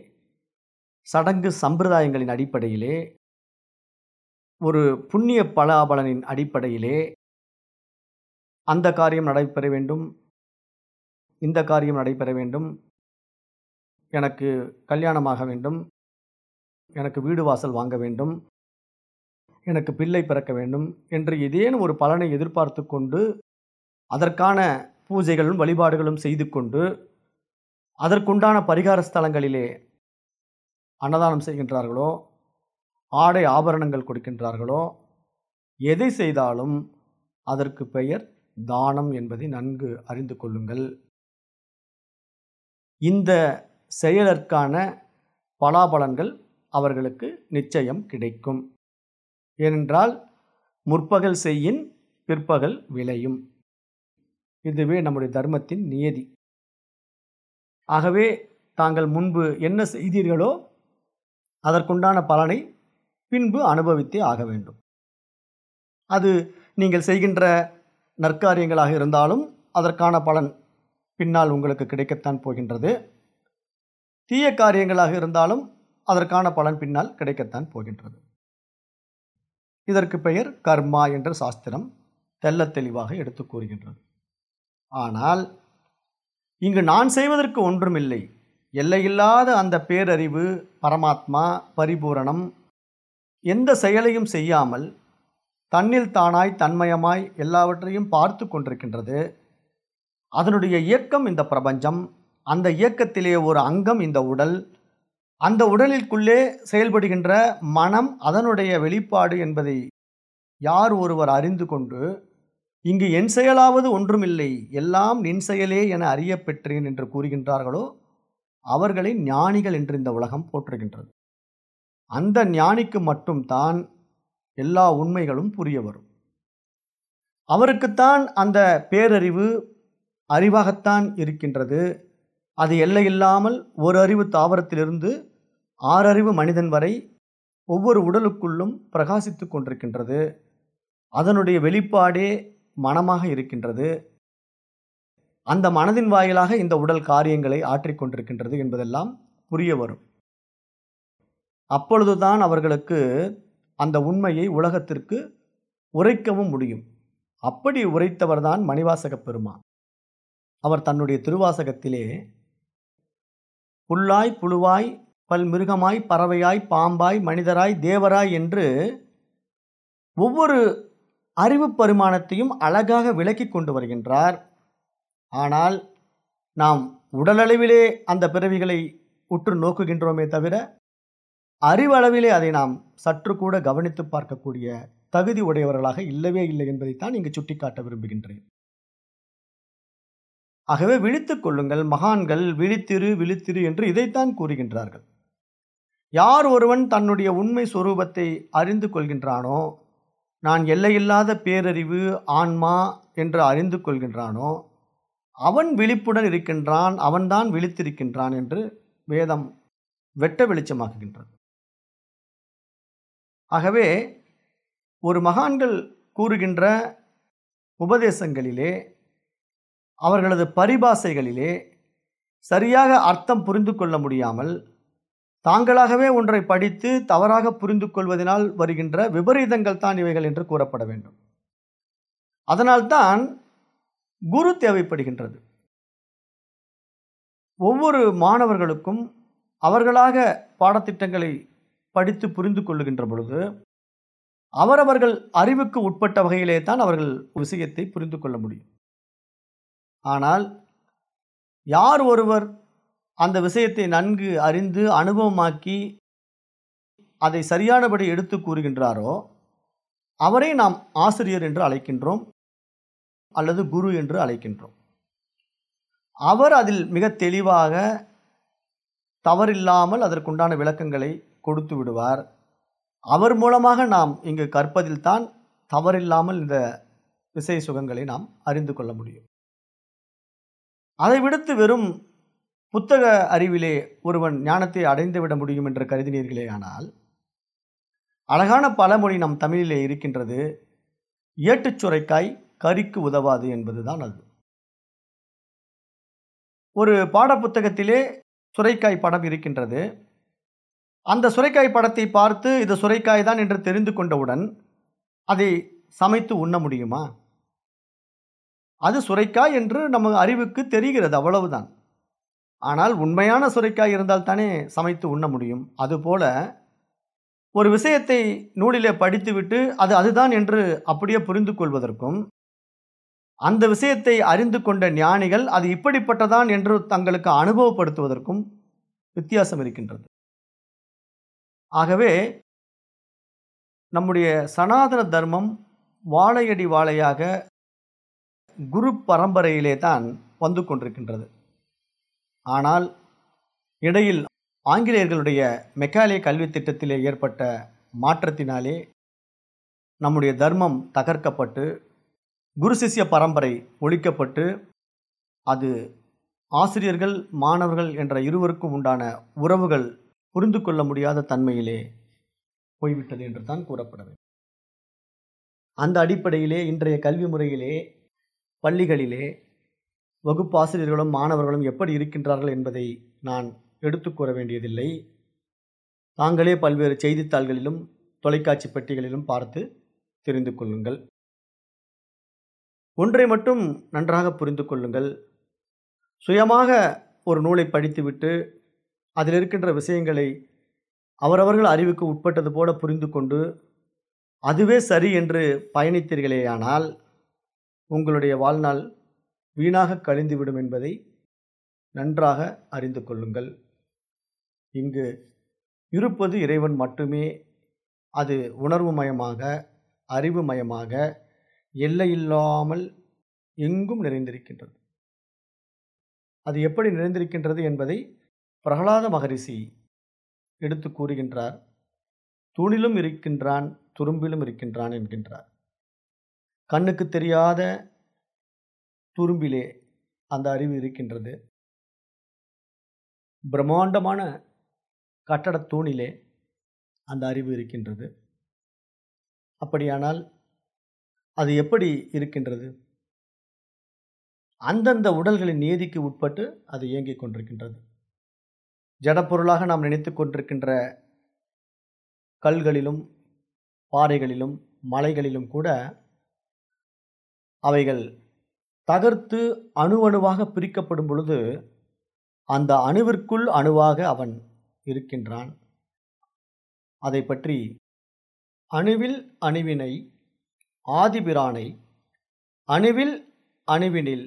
சடங்கு சம்பிரதாயங்களின் அடிப்படையிலே ஒரு புண்ணிய பலாபலனின் அடிப்படையிலே அந்த காரியம் நடைபெற வேண்டும் இந்த காரியம் நடைபெற வேண்டும் எனக்கு கல்யாணமாக வேண்டும் எனக்கு வீடு வாசல் வாங்க வேண்டும் எனக்கு பிள்ளை பிறக்க வேண்டும் என்று ஏதேனும் ஒரு பலனை எதிர்பார்த்து கொண்டு அதற்கான பூஜைகளும் வழிபாடுகளும் செய்து கொண்டு அதற்குண்டான பரிகார ஸ்தலங்களிலே அன்னதானம் செய்கின்றார்களோ ஆடை ஆபரணங்கள் கொடுக்கின்றார்களோ எதை செய்தாலும் அதற்கு பெயர் தானம் என்பதை நன்கு அறிந்து கொள்ளுங்கள். இந்த செயலற்கான பலாபலன்கள் அவர்களுக்கு நிச்சயம் கிடைக்கும். ஏனென்றால் முற்பகல் செய்யின் பிற்பகல் விளையும். இதுவே நம்முடைய தர்மத்தின் நியதி. ஆகவே தாங்கள் முன்பு என்ன செய்தீர்களோ அதற்குண்டான பலனை பின்பு அனுபவித்தே ஆக வேண்டும். அது நீங்கள் செய்கின்ற நற்காரியங்களாக இருந்தாலும் அதற்கான பலன் பின்னால் உங்களுக்கு கிடைக்கத்தான் போகின்றது. தீய காரியங்களாக இருந்தாலும் அதற்கான பலன் பின்னால் கிடைக்கத்தான் போகின்றது. இதற்கு பெயர் கர்மா என்ற சாஸ்திரம் தெள்ளத் தெளிவாக எடுத்து கூறுகின்றது. ஆனால் இங்கு நான் செய்வதற்கு ஒன்றுமில்லை. எல்லையில்லாத அந்த பேரறிவு பரமாத்மா பரிபூரணம் எந்த செயலையும் செய்யாமல் தன்னில் தானாய் தன்மயமாய் எல்லாவற்றையும் பார்த்து கொண்டிருக்கின்றது. அதனுடைய இயக்கம் இந்த பிரபஞ்சம். அந்த இயக்கத்திலே ஒரு அங்கம் இந்த உடல். அந்த உடலிற்குள்ளே செயல்படுகின்ற மனம் அதனுடைய வெளிப்பாடு என்பதை யார் ஒருவர் அறிந்து கொண்டு இங்கு என் செயலாவது ஒன்றுமில்லை எல்லாம் நின் செயலே என அறியப்பெற்றேன் என்று கூறுகின்றார்களோ அவர்களை ஞானிகள் என்று இந்த உலகம் போற்றுகின்றது. அந்த ஞானிக்கு மட்டும்தான் எல்லா உண்மைகளும் புரிய வரும். அவருக்குத்தான் அந்த பேரறிவு அறிவாகத்தான் இருக்கின்றது. அது எல்லையில்லாமல் ஒரு அறிவு தாவரத்திலிருந்து ஆறறிவு மனிதன் வரை ஒவ்வொரு உடலுக்குள்ளும் பிரகாசித்து கொண்டிருக்கின்றது. அதனுடைய வெளிப்பாடே மனமாக இருக்கின்றது. அந்த மனதின் வாயிலாக இந்த உடல் காரியங்களை ஆற்றிக்கொண்டிருக்கின்றது என்பதெல்லாம் புரிய வரும். அப்பொழுதுதான் அவர்களுக்கு அந்த உண்மையை உலகத்திற்கு உரைக்கவும் முடியும். அப்படி உரைத்தவர்தான் மணிவாசக பெருமான். அவர் தன்னுடைய திருவாசகத்திலே புல்லாய் புழுவாய் பல் மிருகமாய் பறவையாய் பாம்பாய் மனிதராய் தேவராய் என்று ஒவ்வொரு அறிவு பரிமாணத்தையும் அழகாக விளக்கி கொண்டு வருகின்றார். ஆனால் நாம் உடலளவிலே அந்த பிறவிகளை உற்று நோக்குகின்றோமே தவிர அறிவளவிலே அதை நாம் சற்று கூட கவனித்து பார்க்கக்கூடிய தகுதி உடையவர்களாக இல்லவே இல்லை என்பதைத்தான் இங்கு சுட்டிக்காட்ட விரும்புகின்றேன். ஆகவே விழித்துக் கொள்ளுங்கள் மகான்கள் விழித்திரு விழித்திரு என்று இதைத்தான் கூறுகின்றார்கள். யார் ஒருவன் தன்னுடைய உண்மை சுரூபத்தை அறிந்து கொள்கின்றானோ நான் எல்லையில்லாத பேரறிவு ஆன்மா என்று அறிந்து கொள்கின்றானோ அவன் விழிப்புடன் இருக்கின்றான் அவன்தான் விழித்திருக்கின்றான் என்று வேதம் வெட்ட வெளிச்சமாக்குகின்றது. ஆகவே ஒரு மகான்கள் கூறுகின்ற உபதேசங்களிலே அவர்களது பரிபாசைகளிலே சரியாக அர்த்தம் புரிந்து கொள்ள முடியாமல் தாங்களாகவே ஒன்றை படித்து தவறாக புரிந்து கொள்வதனால் வருகின்ற விபரீதங்கள் தான் இவைகள் என்று கூறப்பட வேண்டும். அதனால்தான் குரு தேவைப்படுகின்றது. ஒவ்வொரு மாணவர்களுக்கும் அவர்களாக பாடத்திட்டங்களை படித்து புரிந்து கொள்ளுகின்ற பொழுது அவரவர்கள் அறிவுக்கு உட்பட்ட வகையிலே தான் அவர்கள் விஷயத்தை புரிந்து கொள்ள முடியும். ஆனால் யார் ஒருவர் அந்த விஷயத்தை நன்கு அறிந்து அனுபவமாக்கி அதை சரியானபடி எடுத்து கூறுகின்றாரோ அவரை நாம் ஆசிரியர் என்று அழைக்கின்றோம். அல்லது குரு என்று அழைக்கின்றோம். அவர் அதில் மிக தெளிவாக தவறில்லாமல் அதற்குண்டான விளக்கங்களை கொடுத்து விடுவார். அவர் மூலமாக நாம் இங்கு கற்பதில்தான் தவறில்லாமல் இந்த விசை சுகங்களை நாம் அறிந்து கொள்ள முடியும். அதை விடுத்து வெறும் புத்தக அறிவிலே ஒருவன் ஞானத்தை அடைந்து விட முடியும் என்று கருதினீர்களே ஆனால் அழகான பழமொழி நம் தமிழிலே இருக்கின்றது ஏட்டுச் சுரைக்காய் கறிக்கு உதவாது என்பதுதான் அது. ஒரு பாடப்புத்தகத்திலே சுரைக்காய் படம் இருக்கின்றது. அந்த சுரைக்காய் படத்தை பார்த்து இது சுரைக்காய் தான் என்று தெரிந்து கொண்டவுடன் அதை சமைத்து உண்ண முடியுமா? அது சுரைக்காய் என்று நம்ம அறிவுக்கு தெரிகிறது அவ்வளவுதான். ஆனால் உண்மையான சுரைக்காய் இருந்தால் தானே சமைத்து உண்ண முடியும். அதுபோல ஒரு விஷயத்தை நூலிலே படித்துவிட்டு அது அதுதான் என்று அப்படியே புரிந்து கொள்வதற்கும் அந்த விஷயத்தை அறிந்து கொண்ட ஞானிகள் அது இப்படிப்பட்டதான் என்று தங்களுக்கு அனுபவப்படுத்துவதற்கும் வித்தியாசம் இருக்கின்றது. ஆகவே நம்முடைய சனாதன தர்மம் வாழையடி வாழையாக குரு பரம்பரையிலே தான் வந்து கொண்டிருக்கின்றது. ஆனால் இடையில் ஆங்கிலேயர்களுடைய மெக்காலே கல்வி திட்டத்திலே ஏற்பட்ட மாற்றத்தினாலே நம்முடைய தர்மம் தகர்க்கப்பட்டு குரு சிஷ்ய பரம்பரை ஒழிக்கப்பட்டு அது ஆசிரியர்கள் மாணவர்கள் என்ற இருவருக்கும் உண்டான உறவுகள் புரிந்து கொள்ள முடியாத தன்மையிலே போய்விட்டது என்று தான் கூறப்படுது அந்த அடிப்படையிலே இன்றைய கல்வி முறையிலே பள்ளிகளிலே வகுப்பாசிரியர்களும் மாணவர்களும் எப்படி இருக்கின்றார்கள் என்பதை நான் எடுத்து கூற வேண்டியதில்லை. தாங்களே பல்வேறு செய்தித்தாள்களிலும் தொலைக்காட்சி பெட்டிகளிலும் பார்த்து தெரிந்து கொள்ளுங்கள். ஒன்றை மட்டும் நன்றாக புரிந்து கொள்ளுங்கள். சுயமாக ஒரு நூலை படித்துவிட்டு அதில் இருக்கின்ற விஷயங்களை அவரவர்கள் அறிவுக்கு உட்பட்டது போல புரிந்து கொண்டு அதுவே சரி என்று பயணித்தீர்களேயானால் உங்களுடைய வாழ்நாள் வீணாக கழிந்துவிடும் என்பதை நன்றாக அறிந்து கொள்ளுங்கள். இங்கு இருப்பது இறைவன் மட்டுமே அது உணர்வுமயமாக அறிவுமயமாக எல்லையில்லாமல் எங்கும் நிறைந்திருக்கின்றது. அது எப்படி நிறைந்திருக்கின்றது என்பதை பிரகலாத மகரிஷி எடுத்து கூறுகின்றார். தூணிலும் இருக்கின்றான் துரும்பிலும் இருக்கின்றான் என்கின்றார். கண்ணுக்கு தெரியாத துரும்பிலே அந்த அறிவு இருக்கின்றது. பிரம்மாண்டமான கட்டடத் தூணிலே அந்த அறிவு இருக்கின்றது. அப்படியானால் அது எப்படி இருக்கின்றது? அந்தந்த உடல்களின் நீதிக்கு உட்பட்டு அது இயங்கிக் கொண்டிருக்கின்றது. ஜடப்பொருளாக நாம் நினைத்து கொண்டிருக்கின்ற கல்களிலும் பாறைகளிலும் மலைகளிலும் கூட அவைகள் தகர்த்து அணு அணுவாக பிரிக்கப்படும் பொழுது அந்த அணுவிற்குள் அணுவாக அவன் இருக்கின்றான். அதை பற்றி அணுவில் அணுவினை ஆதிபிரானை அணுவில் அணுவினில்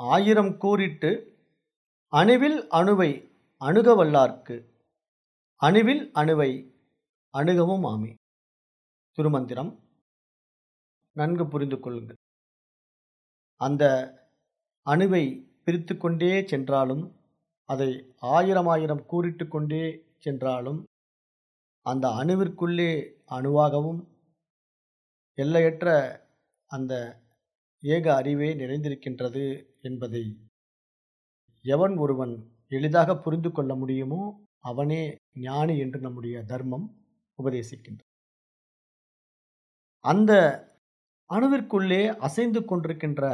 ஆயிரம் கூறிட்டு அணுவில் அணுவை அணுக வல்லார்க்கு அணுவில் அணுவை அணுகவும் ஆமி. திருமந்திரம் நன்கு புரிந்து கொள்ளுங்கள். அந்த அணுவை பிரித்து கொண்டே சென்றாலும் அதை ஆயிரம் ஆயிரம் கூறிட்டு கொண்டே சென்றாலும் அந்த அணுவிற்குள்ளே அணுவாகவும் எல்லையற்ற அந்த ஏக அறிவே நிறைந்திருக்கின்றது என்பதை எவன் ஒருவன் எளிதாக புரிந்து கொள்ள முடியுமோ அவனே ஞானி என்று நம்முடைய தர்மம் உபதேசிக்கின்றது. அந்த அணுவிற்குள்ளே அசைந்து கொண்டிருக்கின்ற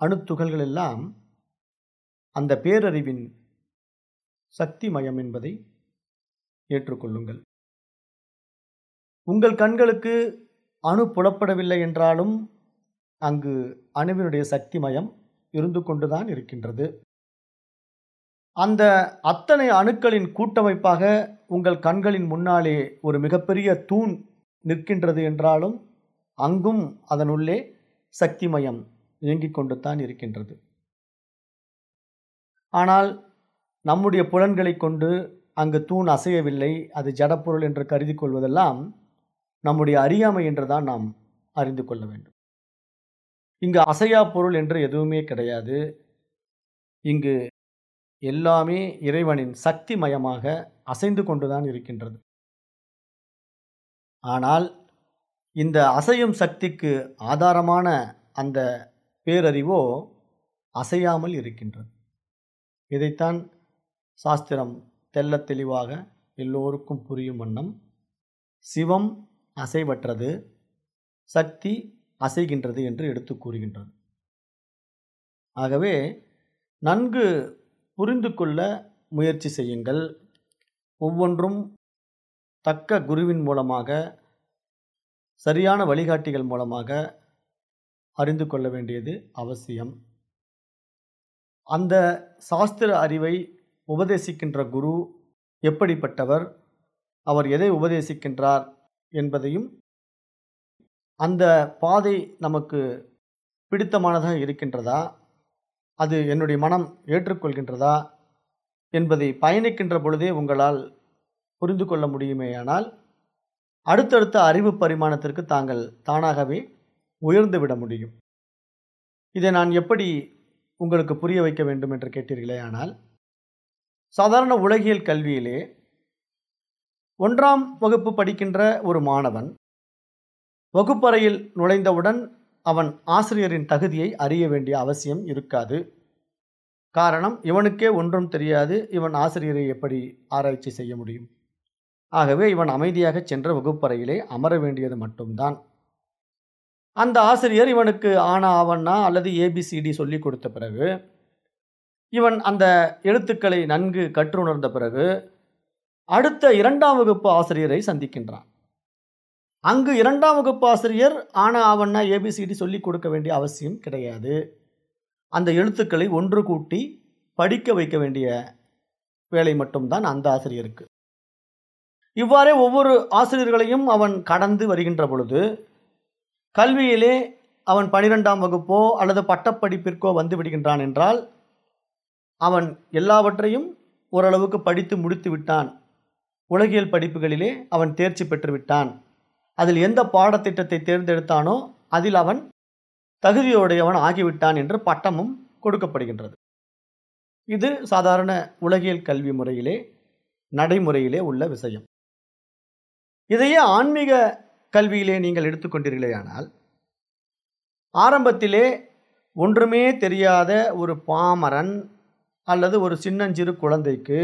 அணுத்துகள்கள் எல்லாம் அந்த பேரறிவின் சக்தி மயம் என்பதை ஏற்றுக்கொள்ளுங்கள். உங்கள் கண்களுக்கு அணு புலப்படவில்லை என்றாலும் அங்கு அணுவினுடைய சக்தி மயம் இருந்து கொண்டுதான் இருக்கின்றது. அந்த அத்தனை அணுக்களின் கூட்டமைப்பாக உங்கள் கண்களின் முன்னாலே ஒரு மிகப்பெரிய தூண் நிற்கின்றது என்றாலும் அங்கும் அதனுள்ளே சக்தி மயம் இயங்கிக் கொண்டு தான் இருக்கின்றது. ஆனால் நம்முடைய புலன்களை கொண்டு அங்கு தூண் அசையவில்லை அது ஜடப்பொருள் என்று கருதி கொள்வதெல்லாம் நம்முடைய அறியாமை என்று தான் நாம் அறிந்து கொள்ள வேண்டும். இங்கு அசையா பொருள் என்று எதுவுமே கிடையாது. இங்கு எல்லாமே இறைவனின் சக்தி மயமாக அசைந்து கொண்டுதான் இருக்கின்றது. ஆனால் இந்த அசையும் சக்திக்கு ஆதாரமான அந்த பேரறிவோ அசையாமல் இருக்கின்றது. இதைத்தான் சாஸ்திரம் தெல்ல தெளிவாக எல்லோருக்கும் புரியும் வண்ணம் சிவம் அசைவற்றது சக்தி அசைகின்றது என்று எடுத்து கூறுகின்றது. ஆகவே நன்கு புரிந்து கொள்ள முயற்சி செய்யுங்கள். ஒவ்வொன்றும் தக்க குருவின் மூலமாக சரியான வழிகாட்டிகள் மூலமாக அறிந்து கொள்ள வேண்டியது அவசியம். அந்த சாஸ்திர அறிவை உபதேசிக்கின்ற குரு எப்படிப்பட்டவர்? அவர் எதை உபதேசிக்கின்றார்? என்பதையும் அந்த பாதை நமக்கு பிடித்தமானதாக இருக்கின்றதா? அது என்னுடைய மனம் ஏற்றுக்கொள்கின்றதா? என்பதை பயணிக்கின்ற பொழுதே உங்களால் புரிந்து கொள்ள முடியுமேயானால் அடுத்தடுத்த அறிவு பரிமாணத்திற்கு தாங்கள் தானாகவே உயர்ந்துவிட முடியும். இதை நான் எப்படி உங்களுக்கு புரிய வைக்க வேண்டும் என்று கேட்டீர்களே ஆனால் சாதாரண உலகியல் கல்வியிலே ஒன்றாம் வகுப்பு படிக்கின்ற ஒரு மாணவன் வகுப்பறையில் நுழைந்தவுடன் அவன் ஆசிரியரின் தகுதியை அறிய வேண்டிய அவசியம் இருக்காது. காரணம் இவனுக்கே ஒன்றும் தெரியாது இவன் ஆசிரியரை எப்படி ஆராய்ச்சி செய்ய முடியும்? ஆகவே இவன் அமைதியாக சென்ற வகுப்பறையிலே அமர வேண்டியது மட்டும்தான். அந்த ஆசிரியர் இவனுக்கு ஆனா அவனா அல்லது ஏபிசிடி சொல்லி கொடுத்த பிறகு இவன் அந்த எழுத்துக்களை நன்கு கற்றுணர்ந்த பிறகு அடுத்த இரண்டாம் வகுப்பு ஆசிரியரை சந்திக்கின்றான். அங்கு இரண்டாம் வகுப்பு ஆசிரியர் ஆனா ஆவண்ணா ஏபிசிடி சொல்லி கொடுக்க வேண்டிய அவசியம் கிடையாது. அந்த எழுத்துக்களை ஒன்று கூட்டி படிக்க வைக்க வேண்டிய வேலை மட்டும்தான் அந்த ஆசிரியருக்கு. இவ்வாறே ஒவ்வொரு ஆசிரியர்களையும் அவன் கடந்து வருகின்ற பொழுது கல்வியிலே அவன் பனிரெண்டாம் வகுப்போ அல்லது பட்டப்படிப்பிற்கோ வந்து விடுகின்றான் என்றால் அவன் எல்லாவற்றையும் ஓரளவுக்கு படித்து முடித்து விட்டான். உலகியல் படிப்புகளிலே அவன் தேர்ச்சி பெற்றுவிட்டான். அதில் எந்த பாடத்திட்டத்தை தேர்ந்தெடுத்தானோ அதில் அவன் தகுதியுடையவன் ஆகிவிட்டான் என்று பட்டமும் கொடுக்கப்படுகின்றது. இது சாதாரண உலகியல் கல்வி முறையிலே நடைமுறையிலே உள்ள விஷயம். இதையே ஆன்மீக கல்வியிலே நீங்கள் எடுத்துக்கொண்டீர்களேயானால் ஆரம்பத்திலே ஒன்றுமே தெரியாத ஒரு பாமரன் அல்லது ஒரு சின்னஞ்சிறு குழந்தைக்கு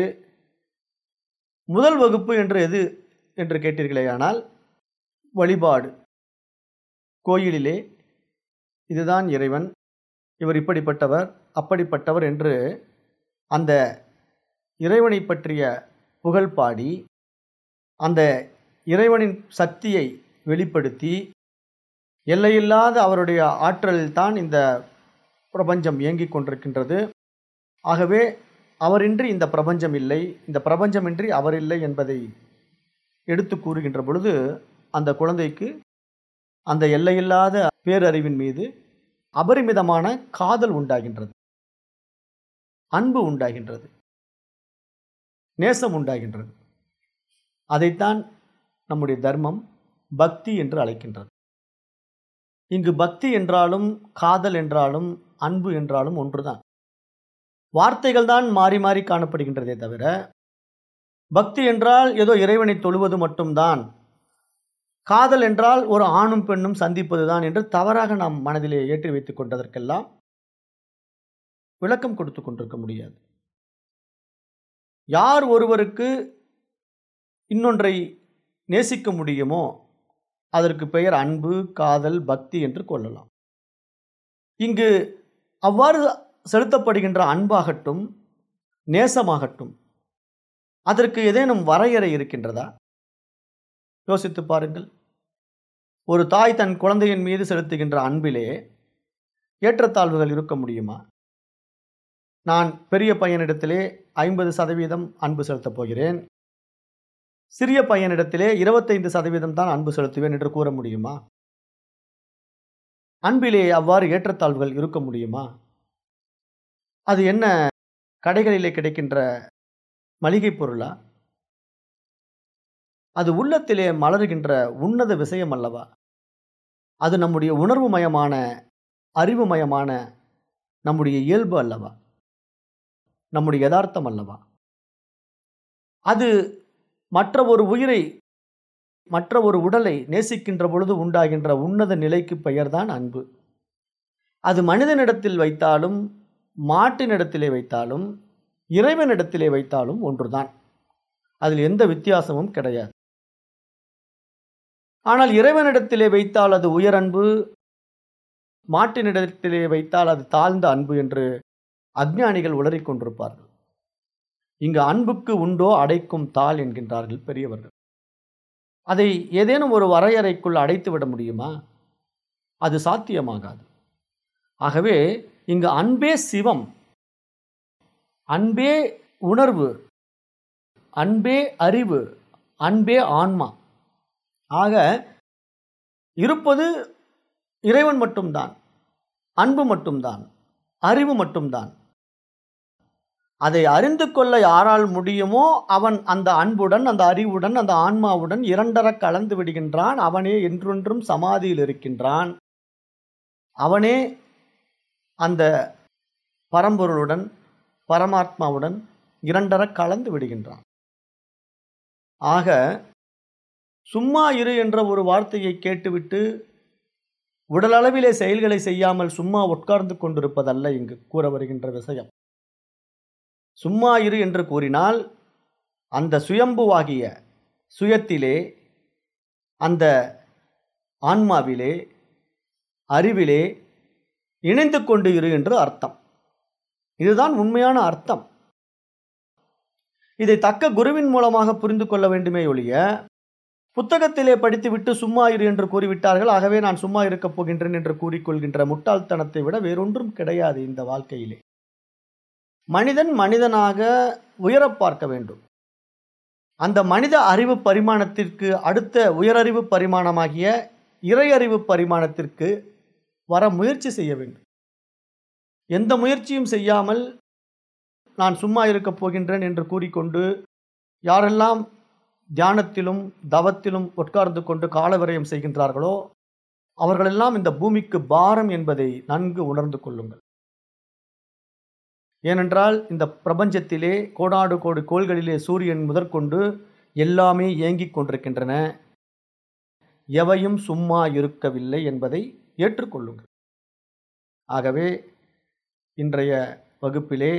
முதல் வகுப்பு என்று எது என்று கேட்டீர்களேயானால் வழிபாடு. கோயிலிலே இதுதான் இறைவன் இவர் இப்படிப்பட்டவர் அப்படிப்பட்டவர் என்று அந்த இறைவனை பற்றிய புகழ் பாடி அந்த இறைவனின் சக்தியை வெளிப்படுத்தி எல்லையில்லாத அவருடைய ஆற்றலில்தான் இந்த பிரபஞ்சம் இயங்கிக் கொண்டிருக்கின்றது. ஆகவே அவரின்றி இந்த பிரபஞ்சம் இல்லை இந்த பிரபஞ்சமின்றி அவர் இல்லை என்பதை எடுத்து கூறுகின்ற பொழுது அந்த குழந்தைக்கு அந்த எல்லையில்லாத பேரறிவின் மீது அபரிமிதமான காதல் உண்டாகின்றது. அன்பு உண்டாகின்றது. நேசம் உண்டாகின்றது. அதைத்தான் நம்முடைய தர்மம் பக்தி என்று அழைக்கின்றது. இங்கு பக்தி என்றாலும் காதல் என்றாலும் அன்பு என்றாலும் ஒன்றுதான். வார்த்தைகள் தான் மாறி மாறி காணப்படுகின்றதே தவிர பக்தி என்றால் ஏதோ இறைவனை தொழுவது மட்டும்தான். காதல் என்றால் ஒரு ஆணும் பெண்ணும் சந்திப்பது தான் என்று தவறாக நாம் மனதிலே ஏற்றி வைத்துக் கொண்டதற்கெல்லாம் விளக்கம் கொடுத்து கொண்டிருக்க முடியாது. யார் ஒருவருக்கு இன்னொன்றை நேசிக்க முடியுமோ அதற்கு பெயர் அன்பு காதல் பக்தி என்று கொள்ளலாம். இங்கு அவ்வாறு செலுத்தப்படுகின்ற அன்பாகட்டும் நேசமாகட்டும் அதற்கு ஏதேனும் வரையறை இருக்கின்றதா? யோசித்து பாருங்கள். ஒரு தாய் தன் குழந்தையின் மீது செலுத்துகின்ற அன்பிலே ஏற்றத்தாழ்வுகள் இருக்க முடியுமா? நான் பெரிய பையனிடத்திலே ஐம்பது சதவீதம் அன்பு செலுத்தப் போகிறேன். சிறிய பையனிடத்திலே இருபத்தைந்து சதவீதம் தான் அன்பு செலுத்துவேன் என்று கூற முடியுமா? அன்பிலே அவ்வாறு ஏற்றத்தாழ்வுகள் இருக்க முடியுமா? அது என்ன கடைகளிலே கிடைக்கின்ற மளிகை பொருளா? அது உள்ளத்திலே மலருகின்ற உன்னத விஷயம் அல்லவா? அது நம்முடைய உணர்வு மயமான அறிவு அறிவுமயமான நம்முடைய இயல்பு அல்லவா? நம்முடைய யதார்த்தம் அல்லவா? அது மற்ற ஒரு உயிரை மற்ற ஒரு உடலை நேசிக்கின்ற பொழுது உண்டாகின்ற உன்னத நிலைக்கு பெயர்தான் அன்பு. அது மனிதனிடத்தில் வைத்தாலும் மாட்டினிடத்திலே வைத்தாலும் இறைவனிடத்திலே வைத்தாலும் ஒன்றுதான். அதில் எந்த வித்தியாசமும் கிடையாது. ஆனால் இறைவனிடத்திலே வைத்தால் அது உயரன்பு மாட்டினிடத்திலே வைத்தால் அது தாழ்ந்த அன்பு என்று அஜ்ஞானிகள் உளறிக்கொண்டிருப்பார்கள் இங்கு அன்புக்கு உண்டோ அடைக்கும் தாள் என்கின்றார்கள் பெரியவர்கள். அதை ஏதேனும் ஒரு வரையறைக்குள் அடைத்து விட முடியுமா? அது சாத்தியமாகாது. ஆகவே இங்கு அன்பே சிவம் அன்பே உணர்வு அன்பே அறிவு அன்பே ஆன்மா. ஆக இருப்பது இறைவன் மட்டும்தான் அன்பு மட்டும்தான் அறிவு மட்டும்தான். அதை அறிந்து கொள்ள யாரால் முடியுமோ அவன் அந்த அன்புடன் அந்த அறிவுடன் அந்த ஆன்மாவுடன் இரண்டர கலந்து விடுகின்றான். அவனே என்றொன்றும் சமாதியில் இருக்கின்றான். அவனே அந்த பரம்பொருளுடன் பரமாத்மாவுடன் இரண்டர கலந்து விடுகின்றான். ஆக சும்மா இரு என்ற ஒரு வார்த்தையை கேட்டுவிட்டு உடலளவிலே செயல்களை செய்யாமல் சும்மா உட்கார்ந்து கொண்டிருப்பதல்ல இங்கு கூற வருகின்ற விஷயம். சும்மா இரு என்று கூறினால் அந்த சுயம்புவாகிய சுயத்திலே அந்த ஆன்மாவிலே அறிவிலே இணைந்து கொண்டு இரு என்று அர்த்தம். இதுதான் உண்மையான அர்த்தம். இதை தக்க குருவின் மூலமாக புரிந்து கொள்ள வேண்டுமே ஒழிய புத்தகத்திலே படித்துவிட்டு சும்மா இரு என்று கூறிவிட்டார்கள் ஆகவே நான் சும்மா இருக்கப் போகின்றேன் என்று கூறிக்கொள்கின்ற முட்டாள்தனத்தை விட வேறொன்றும் கிடையாது இந்த வாழ்க்கையிலே. மனிதன் மனிதனாக உயரப் பார்க்க வேண்டும். அந்த மனித அறிவு பரிமாணத்திற்கு அடுத்த உயரறிவு பரிமாணமாகிய இறையறிவு பரிமாணத்திற்கு வர முயற்சி செய்ய வேண்டும். எந்த முயற்சியும் செய்யாமல் நான் சும்மா இருக்கப் போகின்றேன் என்று கூறிக்கொண்டு யாரெல்லாம் தியானத்திலும் தவத்திலும் உட்கார்ந்து கொண்டு காலவிரயம் செய்கின்றார்களோ அவர்களெல்லாம் இந்த பூமிக்கு பாரம் என்பதை நன்கு உணர்ந்து கொள்ளுங்கள். ஏனென்றால் இந்த பிரபஞ்சத்திலே கோடாடு கோடி கோள்களிலே சூரியன் முதற்கொண்டு எல்லாமே இயங்கிக் கொண்டிருக்கின்றன. எவையும் சும்மா இருக்கவில்லை என்பதை ஏற்றுக்கொள்ளுங்கள். ஆகவே இன்றைய வகுப்பிலே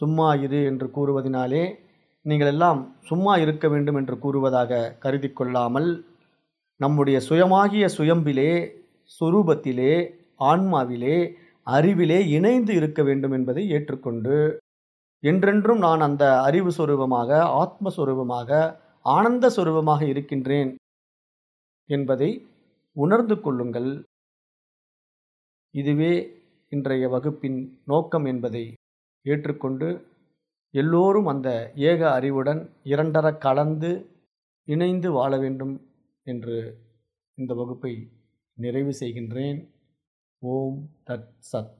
சும்மா இரு என்று கூறுவதினாலே நீங்கள் எல்லாம் சும்மா இருக்க வேண்டும் என்று கூறுவதாக கருதி கொள்ளாமல் நம்முடைய சுயமாகிய சுயம்பிலே சுரூபத்திலே ஆன்மாவிலே அறிவிலே இணைந்து இருக்க வேண்டும் என்பதை ஏற்றுக்கொண்டு என்றென்றும் நான் அந்த அறிவு சொரூபமாக ஆத்மஸ்வரூபமாக ஆனந்த சொரூபமாக இருக்கின்றேன் என்பதை உணர்ந்து கொள்ளுங்கள். இதுவே இன்றைய வகுப்பின் நோக்கம் என்பதை ஏற்றுக்கொண்டு எல்லோரும் அந்த ஏக அறிவுடன் இரண்டர கலந்து இணைந்து வாழ வேண்டும் என்று இந்த வகுப்பை நிறைவு செய்கின்றேன். ஓம் தத் சத்.